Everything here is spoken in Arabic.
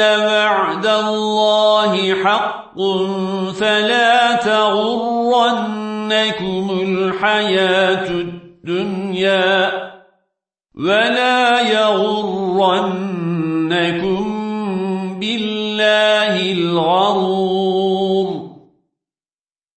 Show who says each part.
Speaker 1: وعد الله حق فلا تغرنكم الحياة الدنيا ولا يغرنكم بالله الغرور.